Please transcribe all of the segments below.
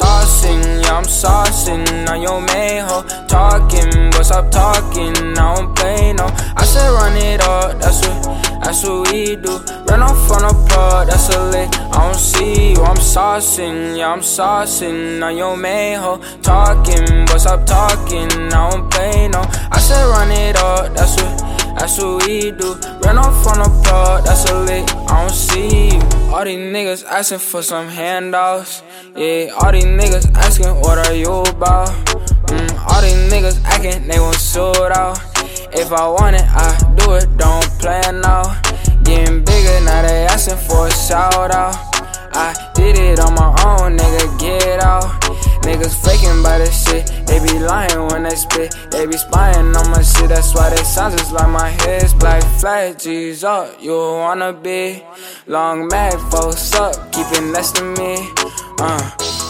yeah, I'm saucing on your main hoe. Talking, but stop talking, I don't play no. I said run it up, that's what, that's what we do. Run off on a plug, that's a lick. I don't see you, I'm saucing, yeah, I'm saucing on your main hoe. Talking, but stop talking, I don't play no. I said run it up, that's what. That's what we do. Run off on a plug, that's a lick. I don't see you. All these niggas asking for some handouts. Yeah, all these niggas asking what are you about. Mm, all these niggas acting, they want sold out. If I want it, I do it, don't plan now. Getting bigger, now they asking for a shout out. I did it on my own, nigga, get out. Niggas faking by this shit, they be lying when they spit. They be spying on my shit, that's why they sound just like my head's black. Flat G's up, you wanna be. Long mag, folks up, keep it next to me. Uh,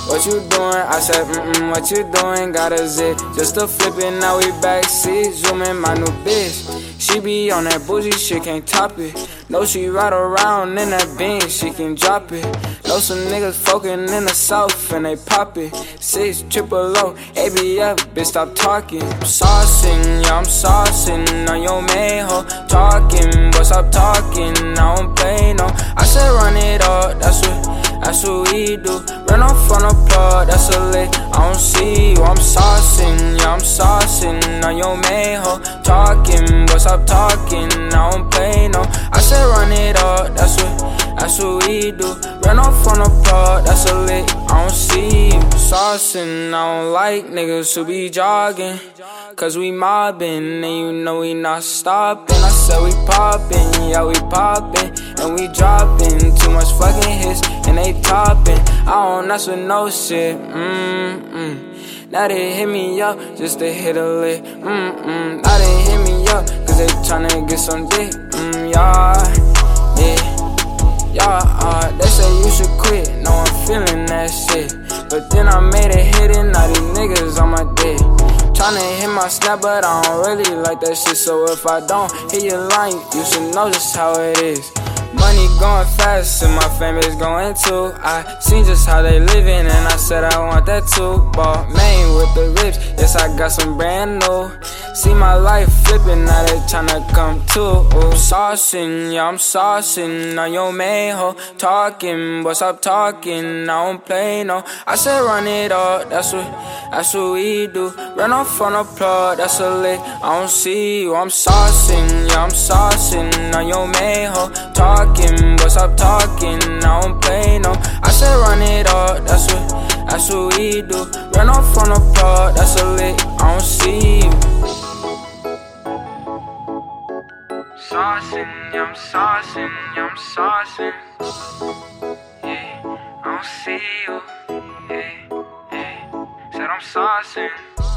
what you doing? I said, mm mm, what you doing? Got a zip, just a flip it, now we backseat. Zooming my new bitch. She be on that bougie shit, can't top it. Know she ride around in that bean, she can drop it. Know some niggas fucking in the south and they pop it. Six triple O, ABF, bitch, stop talking. I'm saucing, yeah, I'm saucing on your main hoe. Talking, but stop talking, I don't saucing on your main hoe. Talking, but stop talking, I don't play no. I said run it up, that's what, that's what we do. Run off on a plug, that's a lick. I don't see saucing, I don't like niggas who be jogging. Cause we mobbing, and you know we not stopping. I said we popping, yeah, we popping, and we dropping. Too much fucking hits, and they topping. I don't mess with no shit, mm mm. Now they hit me up just to hit a lick, mm mm. Now they hit me up cause they tryna get some dick, mm yeah, yeah. Yeah, uh, they say you should quit, no I'm feeling that shit But then I made a hit and now these niggas on my dick Tryna hit my snap, but I don't really like that shit. So if I don't hit your line, you should know just how it is. Money going fast and my family's going too. I seen just how they living and I said I want that too. Balmain with the rips, yes I got some brand new. See my life flipping, now they tryna come too. Ooh, saucing, yeah I'm saucing on your main hoe. Talking, but stop talking, I don't play no. I said run it up, that's what, that's what we do. Run off on a plug, that's a lick. I don't see you, I'm saucing, yeah I'm saucing on your main hoe. Talking, but stop talking, I don't play no. I said run it up, that's what, that's what we do. Run off on a plug, that's a lick. Saucing, I'm saucing. Yeah, I don't see you. Yeah, yeah. Said I'm saucing.